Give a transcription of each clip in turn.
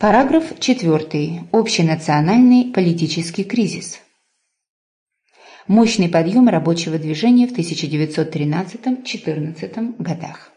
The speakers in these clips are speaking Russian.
Параграф 4. Общенациональный политический кризис. Мощный подъем рабочего движения в 1913-14 годах.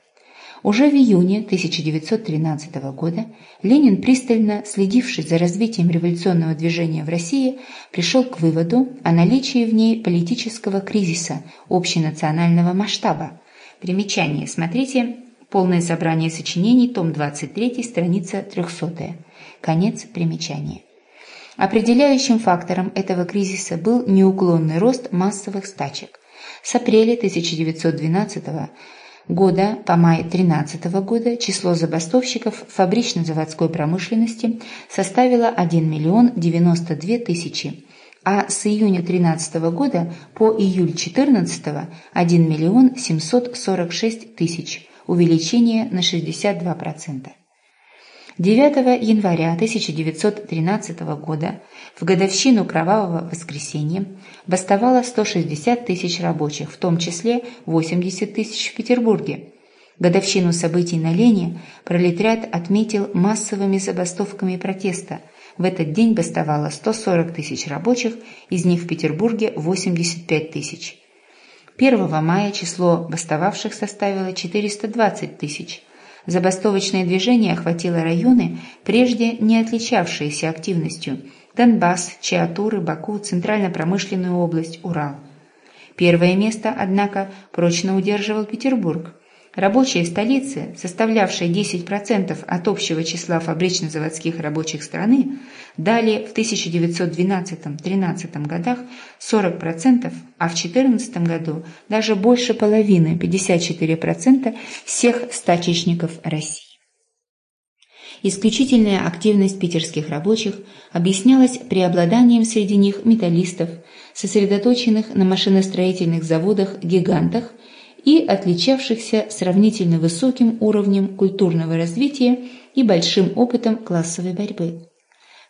Уже в июне 1913 года Ленин, пристально следивший за развитием революционного движения в России, пришел к выводу о наличии в ней политического кризиса общенационального масштаба. Примечание. Смотрите полное собрание сочинений, том 23, страница 300. Конец примечания. Определяющим фактором этого кризиса был неуклонный рост массовых стачек. С апреля 1912 года по май 13 года число забастовщиков фабрично-заводской промышленности составило 1 миллион 92 тысячи, а с июня 13 года по июль 14 – 1 миллион 746 тысяч, увеличение на 62%. 9 января 1913 года, в годовщину Кровавого воскресенья, бастовало 160 тысяч рабочих, в том числе 80 тысяч в Петербурге. Годовщину событий на Лене пролетариат отметил массовыми забастовками протеста. В этот день бастовало 140 тысяч рабочих, из них в Петербурге 85 тысяч. 1 мая число бастовавших составило 420 тысяч – Забастовочное движение охватило районы, прежде не отличавшиеся активностью – Донбасс, Чиатуры, Баку, Центрально-промышленную область, Урал. Первое место, однако, прочно удерживал Петербург. Рабочие столицы, составлявшие 10% от общего числа фабрично-заводских рабочих страны, дали в 1912-13 годах 40%, а в 2014 году даже больше половины, 54% всех стачечников России. Исключительная активность питерских рабочих объяснялась преобладанием среди них металлистов, сосредоточенных на машиностроительных заводах-гигантах и отличавшихся сравнительно высоким уровнем культурного развития и большим опытом классовой борьбы.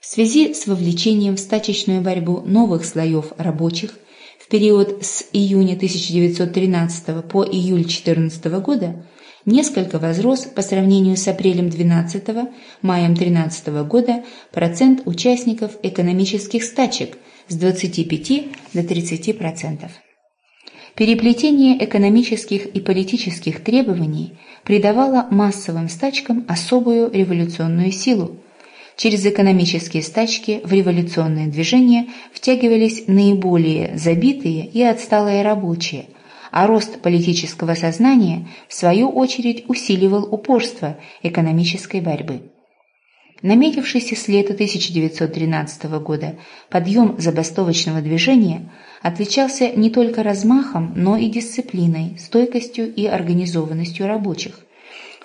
В связи с вовлечением в стачечную борьбу новых слоев рабочих в период с июня 1913 по июль 14 года несколько возрос по сравнению с апрелем 12 маем 13 года процент участников экономических стачек с 25 до 30%. Переплетение экономических и политических требований придавало массовым стачкам особую революционную силу. Через экономические стачки в революционное движение втягивались наиболее забитые и отсталые рабочие, а рост политического сознания, в свою очередь, усиливал упорство экономической борьбы. Наметившийся с лета 1913 года подъем забастовочного движения отличался не только размахом, но и дисциплиной, стойкостью и организованностью рабочих.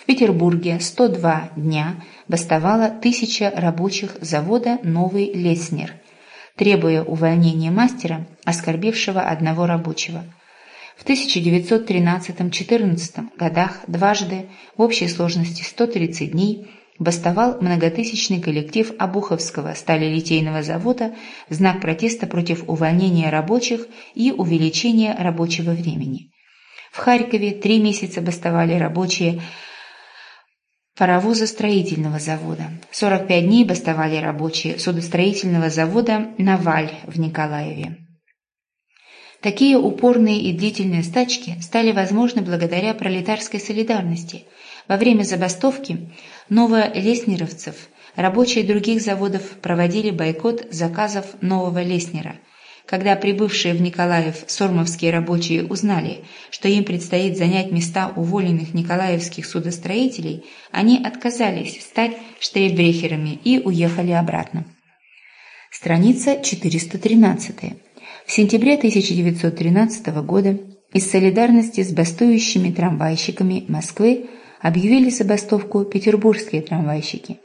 В Петербурге 102 дня бастовало тысяча рабочих завода «Новый Леснер», требуя увольнения мастера, оскорбившего одного рабочего. В 1913-14 годах дважды в общей сложности 130 дней бастовал многотысячный коллектив Обуховского сталелитейного завода в знак протеста против увольнения рабочих и увеличения рабочего времени. В Харькове три месяца бастовали рабочие паровозостроительного завода. 45 дней бастовали рабочие судостроительного завода «Наваль» в Николаеве. Такие упорные и длительные стачки стали возможны благодаря пролетарской солидарности. Во время забастовки новолеснеровцев рабочие других заводов проводили бойкот заказов нового Леснера. Когда прибывшие в Николаев сормовские рабочие узнали, что им предстоит занять места уволенных николаевских судостроителей, они отказались стать штрейбрехерами и уехали обратно. Страница 413. В сентябре 1913 года из солидарности с бастующими трамвайщиками Москвы объявили забастовку петербургские трамвайщики.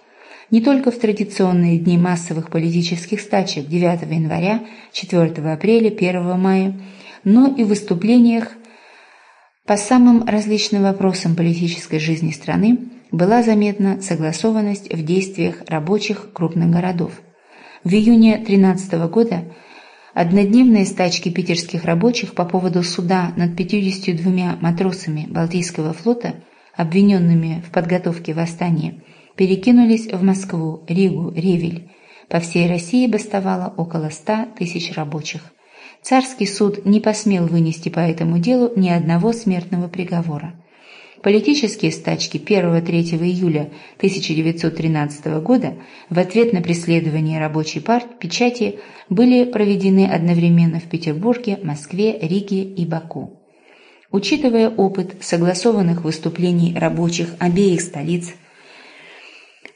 Не только в традиционные дни массовых политических стачек 9 января, 4 апреля, 1 мая, но и в выступлениях по самым различным вопросам политической жизни страны была заметна согласованность в действиях рабочих крупных городов. В июне 13 года однодневные стачки питерских рабочих по поводу суда над 52 матросами Балтийского флота – обвиненными в подготовке восстания, перекинулись в Москву, Ригу, Ревель. По всей России бастовало около ста тысяч рабочих. Царский суд не посмел вынести по этому делу ни одного смертного приговора. Политические стачки 1-3 июля 1913 года в ответ на преследование рабочей партии печати были проведены одновременно в Петербурге, Москве, Риге и Баку. Учитывая опыт согласованных выступлений рабочих обеих столиц,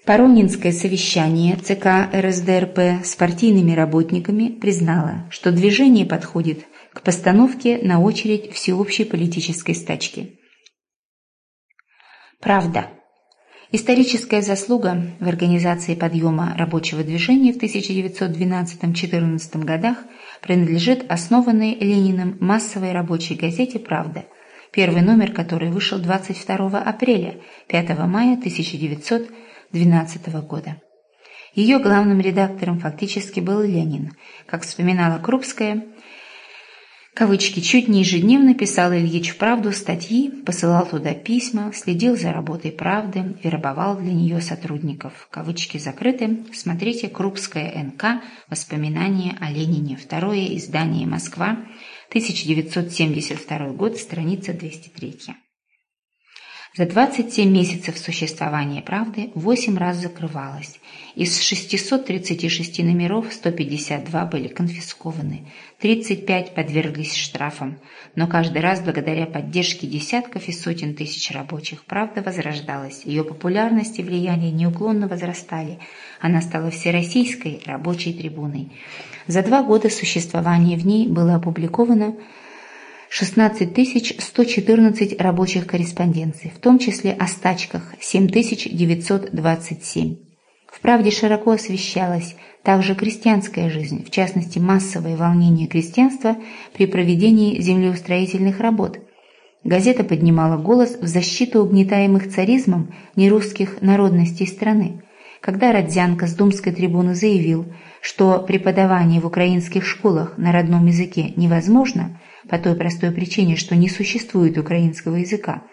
Поронинское совещание ЦК РСДРП с партийными работниками признало, что движение подходит к постановке на очередь всеобщей политической стачки. Правда. Историческая заслуга в организации подъема рабочего движения в 1912-14 годах принадлежит основанной Лениным массовой рабочей газете «Правда», первый номер которой вышел 22 апреля 5 мая 1912 года. Ее главным редактором фактически был Ленин. Как вспоминала Крупская, Кавычки чуть не ежедневно писал Ильич «Правду» статьи, посылал туда письма, следил за работой «Правды», вербовал для нее сотрудников. Кавычки закрыты. Смотрите «Крупская НК. Воспоминания о Ленине». Второе издание «Москва». 1972 год. Страница 203. За 27 месяцев существования «Правды» 8 раз закрывалась. Из 636 номеров 152 были конфискованы, 35 подверглись штрафам, но каждый раз благодаря поддержке десятков и сотен тысяч рабочих «Правда» возрождалась, ее популярность и влияние неуклонно возрастали, она стала всероссийской рабочей трибуной. За два года существования в ней было опубликовано 16 114 рабочих корреспонденций, в том числе о стачках 7927. В правде широко освещалась также крестьянская жизнь, в частности массовое волнение крестьянства при проведении землеустроительных работ. Газета поднимала голос в защиту угнетаемых царизмом нерусских народностей страны. Когда Родзянко с Думской трибуны заявил, что преподавание в украинских школах на родном языке невозможно, по той простой причине, что не существует украинского языка.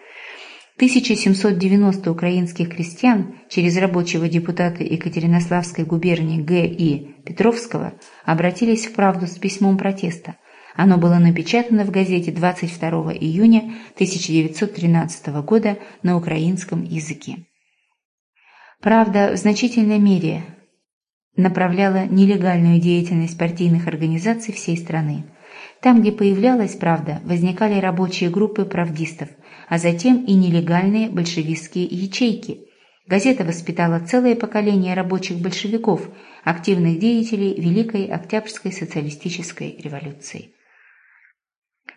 1790 украинских крестьян через рабочего депутата Екатеринославской губернии Г. И. Петровского обратились в правду с письмом протеста. Оно было напечатано в газете 22 июня 1913 года на украинском языке. Правда в значительной мере направляла нелегальную деятельность партийных организаций всей страны. Там, где появлялась правда, возникали рабочие группы правдистов, а затем и нелегальные большевистские ячейки. Газета воспитала целое поколение рабочих большевиков, активных деятелей Великой Октябрьской социалистической революции.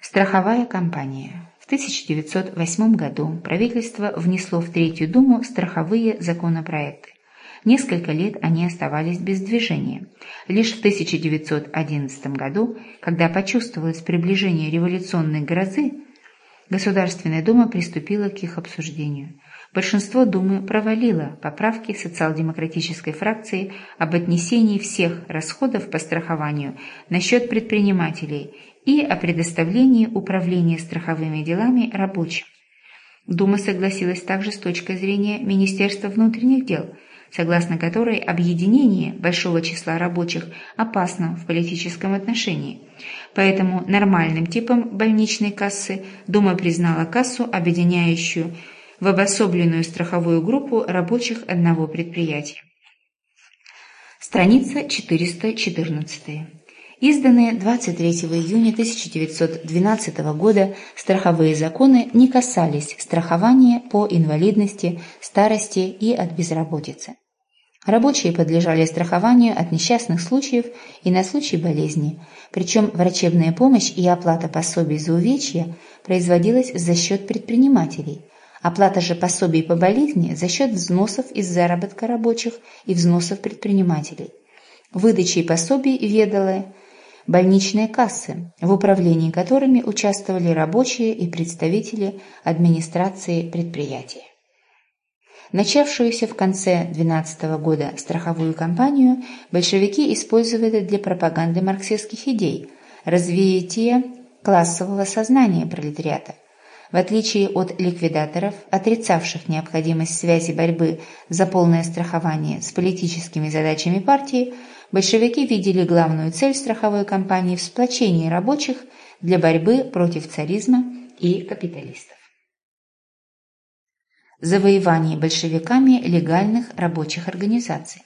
Страховая компания. В 1908 году правительство внесло в Третью Думу страховые законопроекты. Несколько лет они оставались без движения. Лишь в 1911 году, когда почувствовалось приближение революционной грозы, Государственная Дума приступила к их обсуждению. Большинство Думы провалило поправки социал-демократической фракции об отнесении всех расходов по страхованию на счет предпринимателей и о предоставлении управления страховыми делами рабочим. Дума согласилась также с точки зрения Министерства внутренних дел – согласно которой объединение большого числа рабочих опасно в политическом отношении. Поэтому нормальным типом больничной кассы Дума признала кассу, объединяющую в обособленную страховую группу рабочих одного предприятия. Страница 414. Изданные 23 июня 1912 года страховые законы не касались страхования по инвалидности, старости и от безработицы. Рабочие подлежали страхованию от несчастных случаев и на случай болезни, причем врачебная помощь и оплата пособий за увечья производилась за счет предпринимателей. Оплата же пособий по болезни за счет взносов из заработка рабочих и взносов предпринимателей. Выдачей пособий ведала больничные кассы, в управлении которыми участвовали рабочие и представители администрации предприятия. Начавшуюся в конце 12 года страховую кампанию большевики использовали для пропаганды марксистских идей, развития классового сознания пролетариата. В отличие от ликвидаторов, отрицавших необходимость связи борьбы за полное страхование с политическими задачами партии, большевики видели главную цель страховой кампании в сплочении рабочих для борьбы против царизма и капиталистов. Завоевание большевиками легальных рабочих организаций.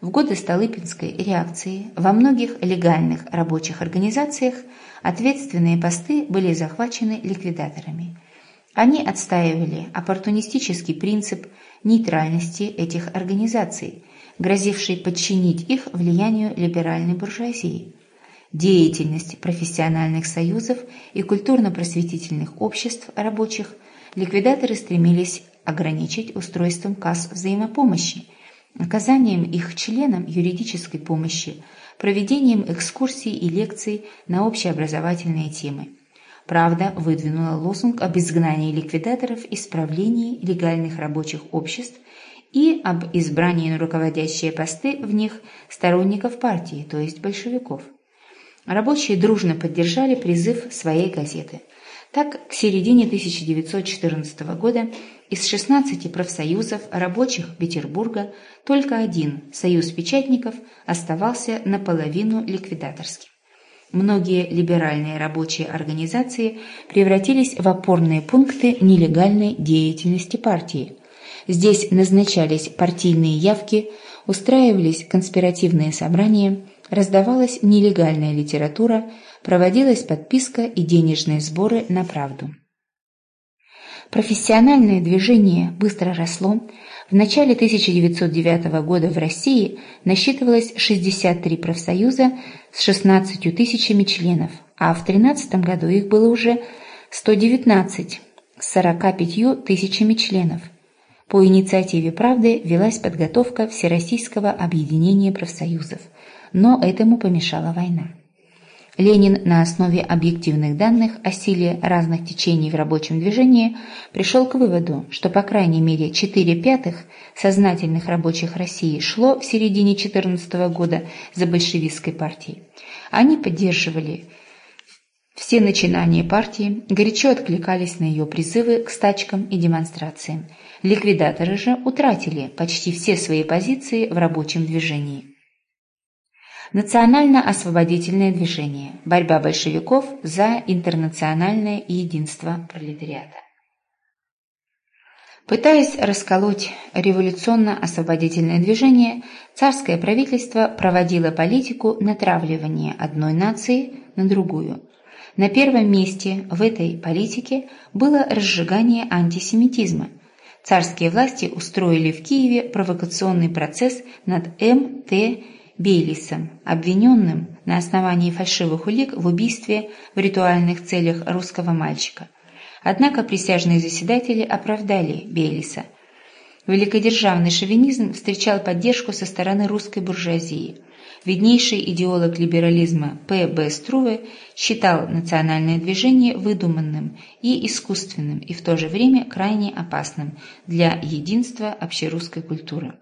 В годы Столыпинской реакции во многих легальных рабочих организациях ответственные посты были захвачены ликвидаторами. Они отстаивали оппортунистический принцип нейтральности этих организаций, грозивший подчинить их влиянию либеральной буржуазии. Деятельность профессиональных союзов и культурно-просветительных обществ рабочих ликвидаторы стремились ограничить устройством касс взаимопомощи – оказанием их членам юридической помощи, проведением экскурсий и лекций на общеобразовательные темы. Правда выдвинула лозунг об изгнании ликвидаторов из правлений легальных рабочих обществ и об избрании на руководящие посты в них сторонников партии, то есть большевиков. Рабочие дружно поддержали призыв своей газеты. Так, к середине 1914 года из 16 профсоюзов рабочих Петербурга только один, Союз печатников, оставался наполовину ликвидаторским. Многие либеральные рабочие организации превратились в опорные пункты нелегальной деятельности партии. Здесь назначались партийные явки, устраивались конспиративные собрания, раздавалась нелегальная литература, проводилась подписка и денежные сборы на правду. Профессиональное движение быстро росло. В начале 1909 года в России насчитывалось 63 профсоюза с 16 тысячами членов, а в 13 году их было уже 119 с 45 тысячами членов. По инициативе «Правды» велась подготовка Всероссийского объединения профсоюзов, но этому помешала война. Ленин на основе объективных данных о силе разных течений в рабочем движении пришел к выводу, что по крайней мере 4 пятых сознательных рабочих России шло в середине 14 года за большевистской партией. Они поддерживали все начинания партии, горячо откликались на ее призывы к стачкам и демонстрациям. Ликвидаторы же утратили почти все свои позиции в рабочем движении. Национально-освободительное движение. Борьба большевиков за интернациональное единство пролетариата. Пытаясь расколоть революционно-освободительное движение, царское правительство проводило политику натравливания одной нации на другую. На первом месте в этой политике было разжигание антисемитизма. Царские власти устроили в Киеве провокационный процесс над М.Т. Бейлисом, обвиненным на основании фальшивых улик в убийстве в ритуальных целях русского мальчика. Однако присяжные заседатели оправдали Бейлиса. Великодержавный шовинизм встречал поддержку со стороны русской буржуазии. Виднейший идеолог либерализма П. Б. Струве считал национальное движение выдуманным и искусственным и в то же время крайне опасным для единства общерусской культуры.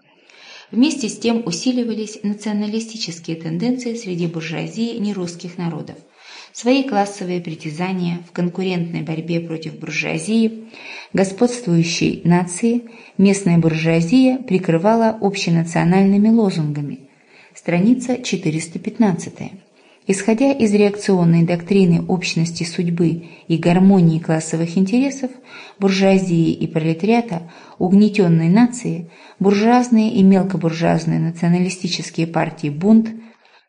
Вместе с тем усиливались националистические тенденции среди буржуазии нерусских народов. Свои классовые притязания в конкурентной борьбе против буржуазии, господствующей нации, местная буржуазия прикрывала общенациональными лозунгами. Страница 415. Исходя из реакционной доктрины общности судьбы и гармонии классовых интересов, буржуазии и пролетариата, угнетенной нации, буржуазные и мелкобуржуазные националистические партии «Бунт»,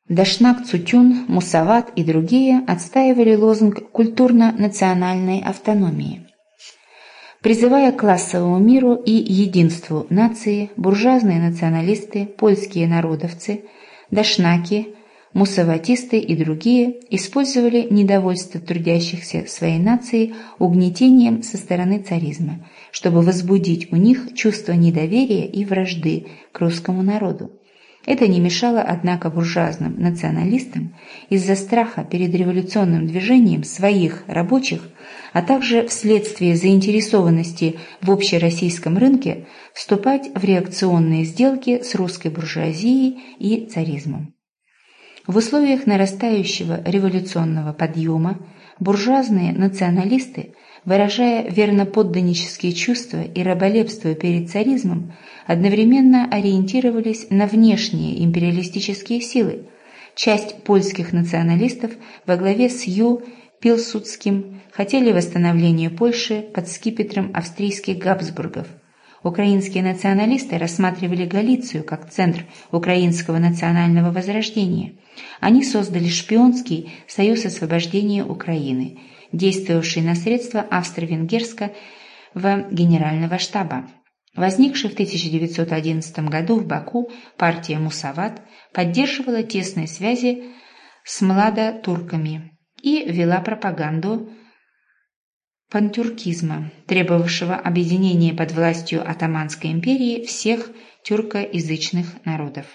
Дашнак Цутюн, Мусават и другие отстаивали лозунг культурно-национальной автономии. Призывая к классовому миру и единству нации, буржуазные националисты, польские народовцы, дашнаки, мусаватисты и другие использовали недовольство трудящихся своей нации угнетением со стороны царизма, чтобы возбудить у них чувство недоверия и вражды к русскому народу. Это не мешало, однако, буржуазным националистам из-за страха перед революционным движением своих рабочих, а также вследствие заинтересованности в общероссийском рынке, вступать в реакционные сделки с русской буржуазией и царизмом. В условиях нарастающего революционного подъема буржуазные националисты выражая верноподданнические чувства и раболепство перед царизмом, одновременно ориентировались на внешние империалистические силы. Часть польских националистов во главе с Ю Пилсудским хотели восстановления Польши под скипетром австрийских Габсбургов. Украинские националисты рассматривали Галицию как центр украинского национального возрождения. Они создали шпионский Союз освобождения Украины, действовавший на средства австро-венгерского генерального штаба. Возникшая в 1911 году в Баку партия Мусават поддерживала тесные связи с младотурками и вела пропаганду пантюркизма, требовавшего объединения под властью Атаманской империи всех тюркоязычных народов.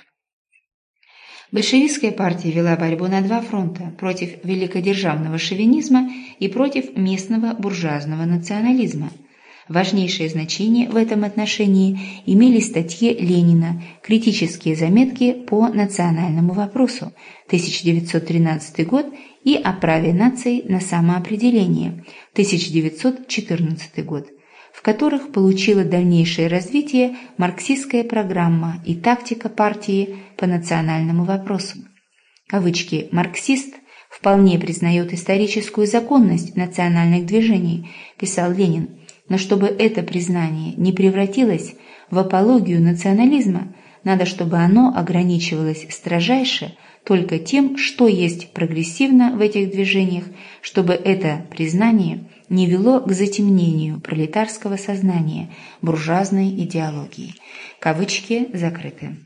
Большевистская партия вела борьбу на два фронта – против великодержавного шовинизма и против местного буржуазного национализма – Важнейшее значение в этом отношении имели статьи Ленина «Критические заметки по национальному вопросу» 1913 год и «О праве наций на самоопределение» 1914 год, в которых получила дальнейшее развитие марксистская программа и тактика партии по национальному вопросу. Кавычки «марксист» вполне признает историческую законность национальных движений, писал Ленин, но чтобы это признание не превратилось в апологию национализма, надо, чтобы оно ограничивалось строжайше только тем, что есть прогрессивно в этих движениях, чтобы это признание не вело к затемнению пролетарского сознания буржуазной идеологии. Кавычки закрыты.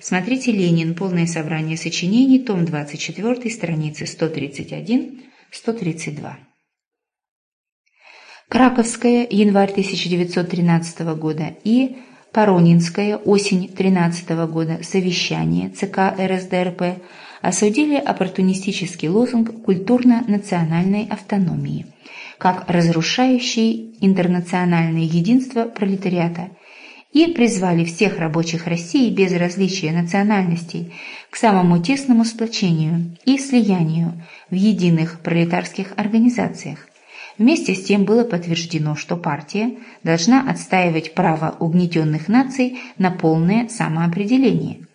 Смотрите «Ленин. Полное собрание сочинений», том 24, страницы 131-132. Краковская, январь 1913 года и Поронинская, осень 13 года, совещание ЦК РСДРП осудили оппортунистический лозунг культурно-национальной автономии как разрушающий интернациональное единство пролетариата и призвали всех рабочих России без различия национальностей к самому тесному сплочению и слиянию в единых пролетарских организациях, Вместе с тем было подтверждено, что партия должна отстаивать право угнетенных наций на полное самоопределение.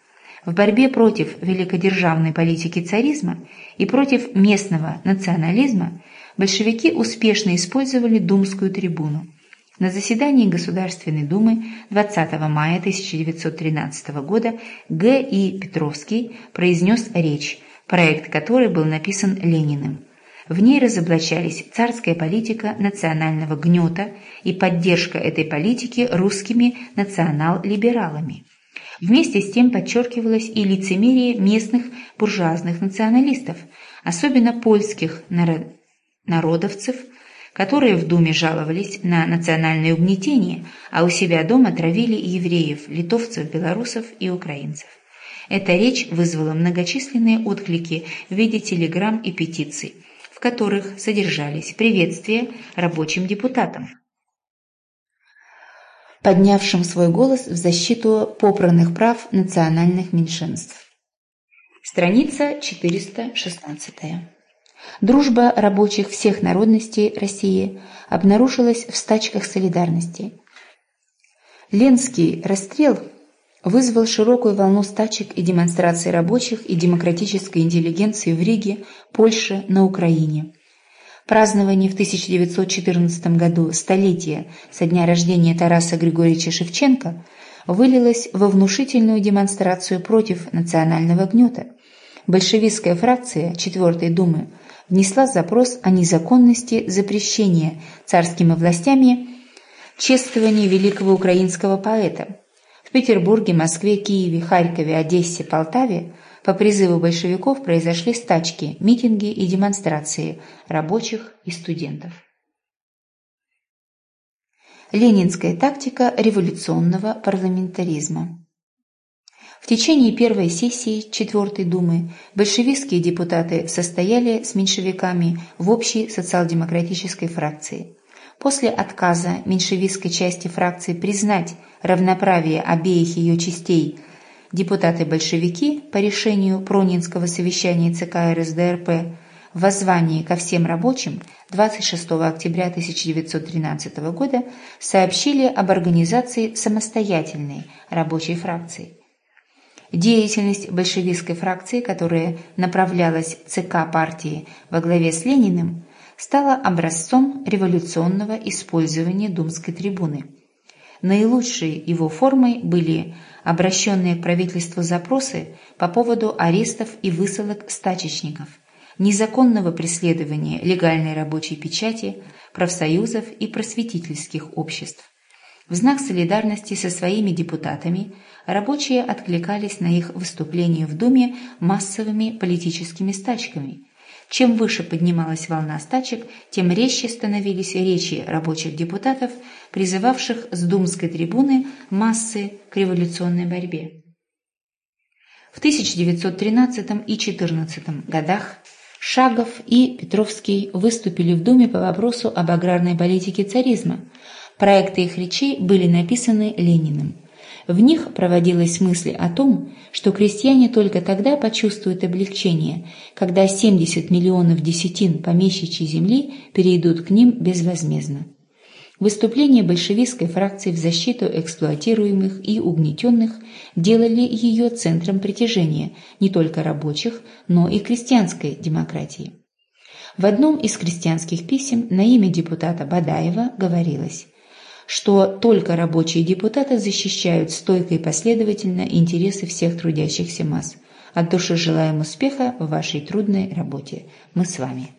В борьбе против великодержавной политики царизма и против местного национализма большевики успешно использовали Думскую трибуну. На заседании Государственной Думы 20 мая 1913 года Г. И. Петровский произнес речь, проект которой был написан Лениным. В ней разоблачались царская политика национального гнета и поддержка этой политики русскими национал-либералами. Вместе с тем подчеркивалось и лицемерие местных буржуазных националистов, особенно польских народовцев, которые в Думе жаловались на национальное угнетение, а у себя дома травили евреев, литовцев, белорусов и украинцев. Эта речь вызвала многочисленные отклики в виде телеграмм и петиций – которых содержались приветствия рабочим депутатам, поднявшим свой голос в защиту попранных прав национальных меньшинств. Страница 416. Дружба рабочих всех народностей России обнаружилась в стачках солидарности. Ленский расстрел вызвал широкую волну стачек и демонстраций рабочих и демократической интеллигенции в Риге, Польше, на Украине. Празднование в 1914 году столетия со дня рождения Тараса Григорьевича Шевченко вылилось во внушительную демонстрацию против национального гнета. Большевистская фракция Четвертой Думы внесла запрос о незаконности запрещения царскими властями чествования великого украинского поэта – Петербурге, Москве, Киеве, Харькове, Одессе, Полтаве по призыву большевиков произошли стачки, митинги и демонстрации рабочих и студентов. Ленинская тактика революционного парламентаризма В течение первой сессии Четвертой Думы большевистские депутаты состояли с меньшевиками в общей социал-демократической фракции. После отказа меньшевистской части фракции признать равноправие обеих ее частей депутаты-большевики по решению Пронинского совещания ЦК РСДРП в воззвании ко всем рабочим 26 октября 1913 года сообщили об организации самостоятельной рабочей фракции. Деятельность большевистской фракции, которая направлялась ЦК партии во главе с Лениным, стала образцом революционного использования Думской трибуны. Наилучшей его формой были обращенные к правительству запросы по поводу арестов и высылок стачечников – незаконного преследования легальной рабочей печати, профсоюзов и просветительских обществ. В знак солидарности со своими депутатами рабочие откликались на их выступления в Думе массовыми политическими стачками. Чем выше поднималась волна стачек, тем резче становились речи рабочих депутатов, призывавших с думской трибуны массы к революционной борьбе. В 1913 и 14 годах Шагов и Петровский выступили в Думе по вопросу об аграрной политике царизма. Проекты их речей были написаны Лениным. В них проводилась мысль о том, что крестьяне только тогда почувствуют облегчение, когда 70 миллионов десятин помещичьей земли перейдут к ним безвозмездно. Выступления большевистской фракции в защиту эксплуатируемых и угнетенных делали ее центром притяжения не только рабочих, но и крестьянской демократии. В одном из крестьянских писем на имя депутата Бадаева говорилось, что только рабочие депутаты защищают стойко и последовательно интересы всех трудящихся масс. От души желаем успеха в вашей трудной работе. Мы с вами.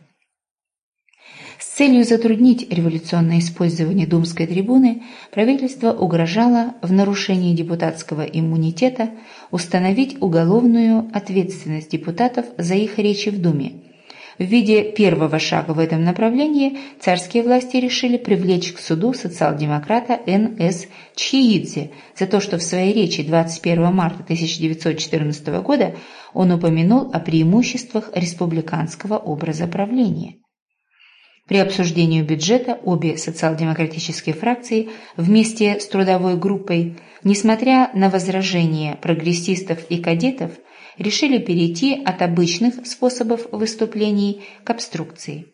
С целью затруднить революционное использование Думской трибуны правительство угрожало в нарушении депутатского иммунитета установить уголовную ответственность депутатов за их речи в Думе. В виде первого шага в этом направлении царские власти решили привлечь к суду социал-демократа Н.С. Чхиидзе за то, что в своей речи 21 марта 1914 года он упомянул о преимуществах республиканского образа правления. При обсуждении бюджета обе социал-демократические фракции вместе с трудовой группой, несмотря на возражения прогрессистов и кадетов, решили перейти от обычных способов выступлений к обструкции.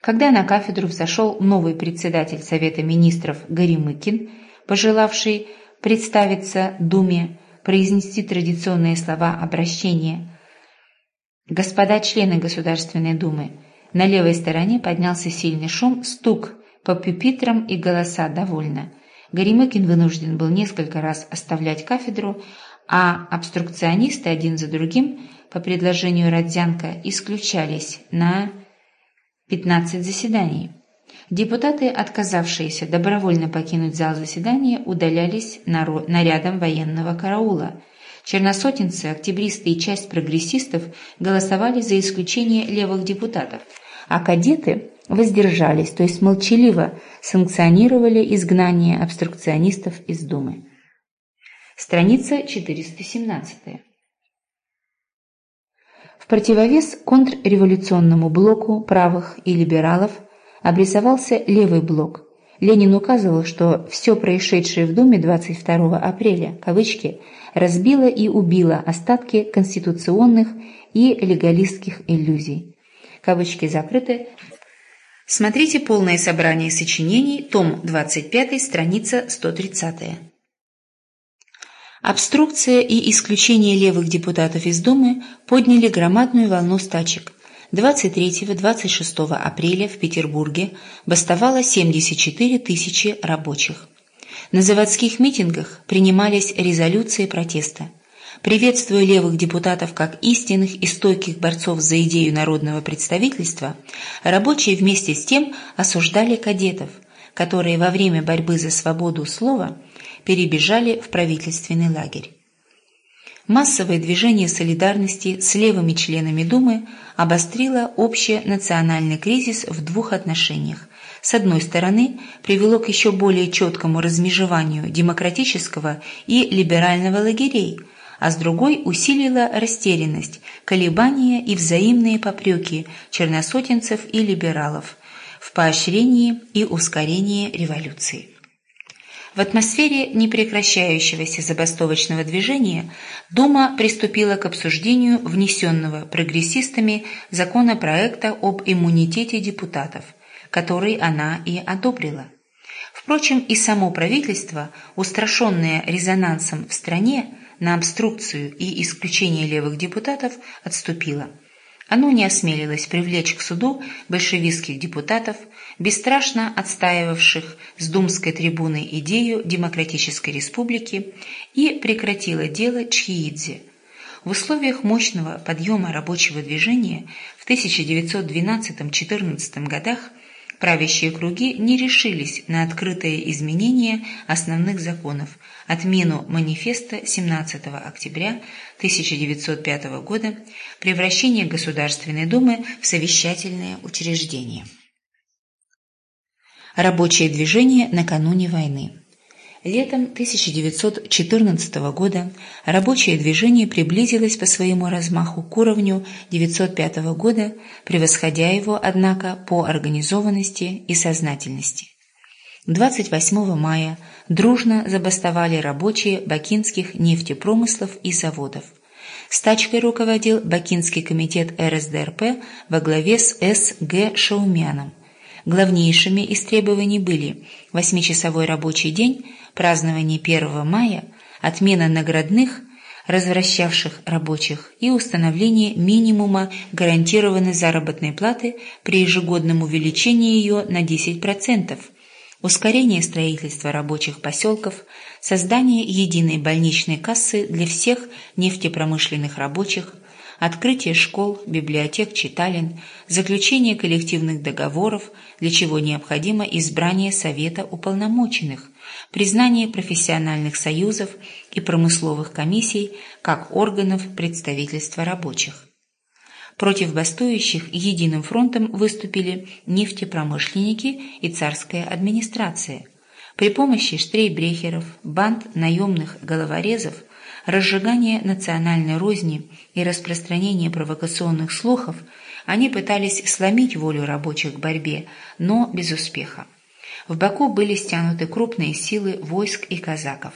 Когда на кафедру взошел новый председатель Совета министров Горемыкин, пожелавший представиться Думе, произнести традиционные слова обращения «Господа члены Государственной Думы, на левой стороне поднялся сильный шум, стук по пюпитрам и голоса довольно. Горемыкин вынужден был несколько раз оставлять кафедру, а обструкционисты один за другим по предложению Родзянко исключались на 15 заседаний. Депутаты, отказавшиеся добровольно покинуть зал заседания, удалялись нарядом военного караула. Черносотенцы, октябристы и часть прогрессистов голосовали за исключение левых депутатов – а кадеты воздержались, то есть молчаливо санкционировали изгнание обструкционистов из Думы. Страница 417. В противовес контрреволюционному блоку правых и либералов обрисовался левый блок. Ленин указывал, что все происшедшее в Думе 22 апреля, кавычки, разбило и убило остатки конституционных и легалистских иллюзий кавычки закрыты. Смотрите полное собрание сочинений, том 25, страница 130. Обструкция и исключение левых депутатов из Думы подняли громадную волну стачек. 23-26 апреля в Петербурге бастовало 74 тысячи рабочих. На заводских митингах принимались резолюции протеста приветствуя левых депутатов как истинных и стойких борцов за идею народного представительства, рабочие вместе с тем осуждали кадетов, которые во время борьбы за свободу слова перебежали в правительственный лагерь. Массовое движение солидарности с левыми членами Думы обострило общенациональный кризис в двух отношениях. С одной стороны, привело к еще более четкому размежеванию демократического и либерального лагерей – а с другой усилила растерянность, колебания и взаимные попреки черносотенцев и либералов в поощрении и ускорении революции. В атмосфере непрекращающегося забастовочного движения Дума приступила к обсуждению внесенного прогрессистами законопроекта об иммунитете депутатов, который она и одобрила. Впрочем, и само правительство, устрашенное резонансом в стране на обструкцию и исключение левых депутатов, отступило. Оно не осмелилось привлечь к суду большевистских депутатов, бесстрашно отстаивавших с думской трибуны идею демократической республики, и прекратило дело Чхиидзе. В условиях мощного подъема рабочего движения в 1912-14 годах правящие круги не решились на открытое изменение основных законов, отмену манифеста 17 октября 1905 года, превращение Государственной Думы в совещательное учреждение. Рабочее движение накануне войны. Летом 1914 года рабочее движение приблизилось по своему размаху к уровню 1905 года, превосходя его, однако, по организованности и сознательности. 28 мая дружно забастовали рабочие бакинских нефтепромыслов и заводов. Стачкой руководил Бакинский комитет РСДРП во главе с С. Г. Шаумяном. Главнейшими из требований были восьмичасовой рабочий день, празднование 1 мая, отмена наградных, развращавших рабочих и установление минимума гарантированной заработной платы при ежегодном увеличении ее на 10%, ускорение строительства рабочих поселков, создание единой больничной кассы для всех нефтепромышленных рабочих, открытие школ, библиотек, читален, заключение коллективных договоров, для чего необходимо избрание Совета уполномоченных, признание профессиональных союзов и промысловых комиссий как органов представительства рабочих. Против бастующих единым фронтом выступили нефтепромышленники и царская администрация. При помощи штрейбрехеров, банд наемных головорезов – разжигание национальной розни и распространение провокационных слухов, они пытались сломить волю рабочих к борьбе, но без успеха. В Баку были стянуты крупные силы войск и казаков.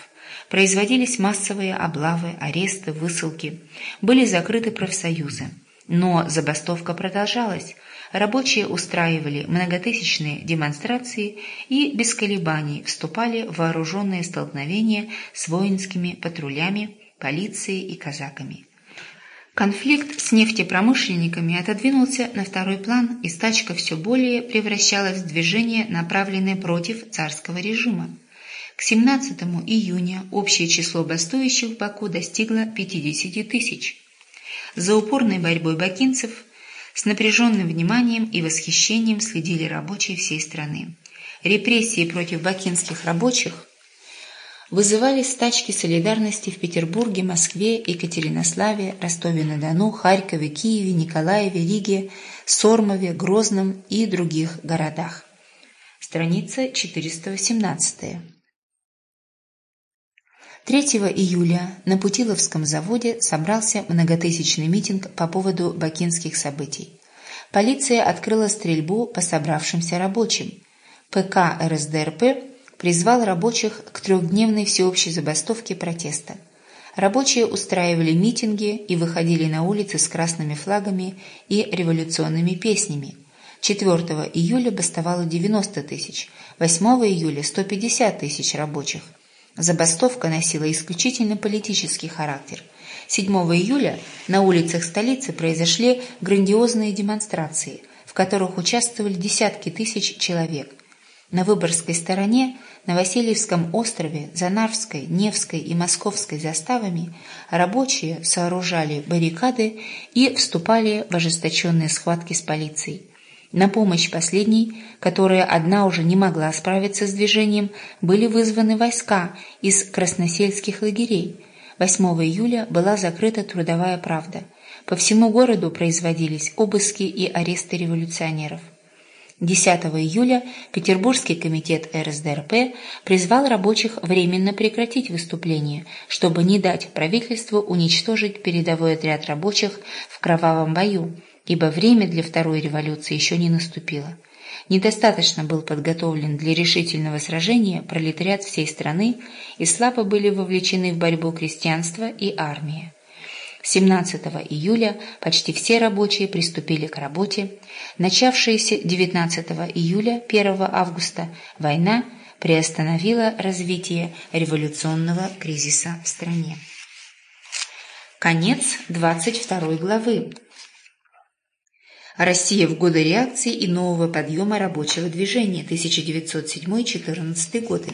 Производились массовые облавы, аресты, высылки. Были закрыты профсоюзы. Но забастовка продолжалась. Рабочие устраивали многотысячные демонстрации и без колебаний вступали в вооруженные столкновения с воинскими патрулями, полицией и казаками. Конфликт с нефтепромышленниками отодвинулся на второй план, и стачка все более превращалась в движение, направленное против царского режима. К 17 июня общее число бастующих в Баку достигло 50 тысяч. За упорной борьбой бакинцев с напряженным вниманием и восхищением следили рабочие всей страны. Репрессии против бакинских рабочих вызывали стачки солидарности в Петербурге, Москве, Екатеринославе, Ростове-на-Дону, Харькове, Киеве, Николаеве, Риге, Сормове, Грозном и других городах. Страница 418. 3 июля на Путиловском заводе собрался многотысячный митинг по поводу бакинских событий. Полиция открыла стрельбу по собравшимся рабочим. ПК РСДРП призвал рабочих к трехдневной всеобщей забастовке протеста. Рабочие устраивали митинги и выходили на улицы с красными флагами и революционными песнями. 4 июля бастовало 90 тысяч, 8 июля – 150 тысяч рабочих. Забастовка носила исключительно политический характер. 7 июля на улицах столицы произошли грандиозные демонстрации, в которых участвовали десятки тысяч человек. На Выборгской стороне, на Васильевском острове, за Нарвской, Невской и Московской заставами рабочие сооружали баррикады и вступали в ожесточенные схватки с полицией. На помощь последней, которая одна уже не могла справиться с движением, были вызваны войска из красносельских лагерей. 8 июля была закрыта трудовая правда. По всему городу производились обыски и аресты революционеров. 10 июля Петербургский комитет РСДРП призвал рабочих временно прекратить выступление, чтобы не дать правительству уничтожить передовой отряд рабочих в кровавом бою, ибо время для второй революции еще не наступило. недостаточно был подготовлен для решительного сражения пролетариат всей страны и слабо были вовлечены в борьбу крестьянство и армия. 17 июля почти все рабочие приступили к работе. Начавшаяся 19 июля 1 августа война приостановила развитие революционного кризиса в стране. Конец 22 главы. Россия в годы реакции и нового подъема рабочего движения 1907-14 годы.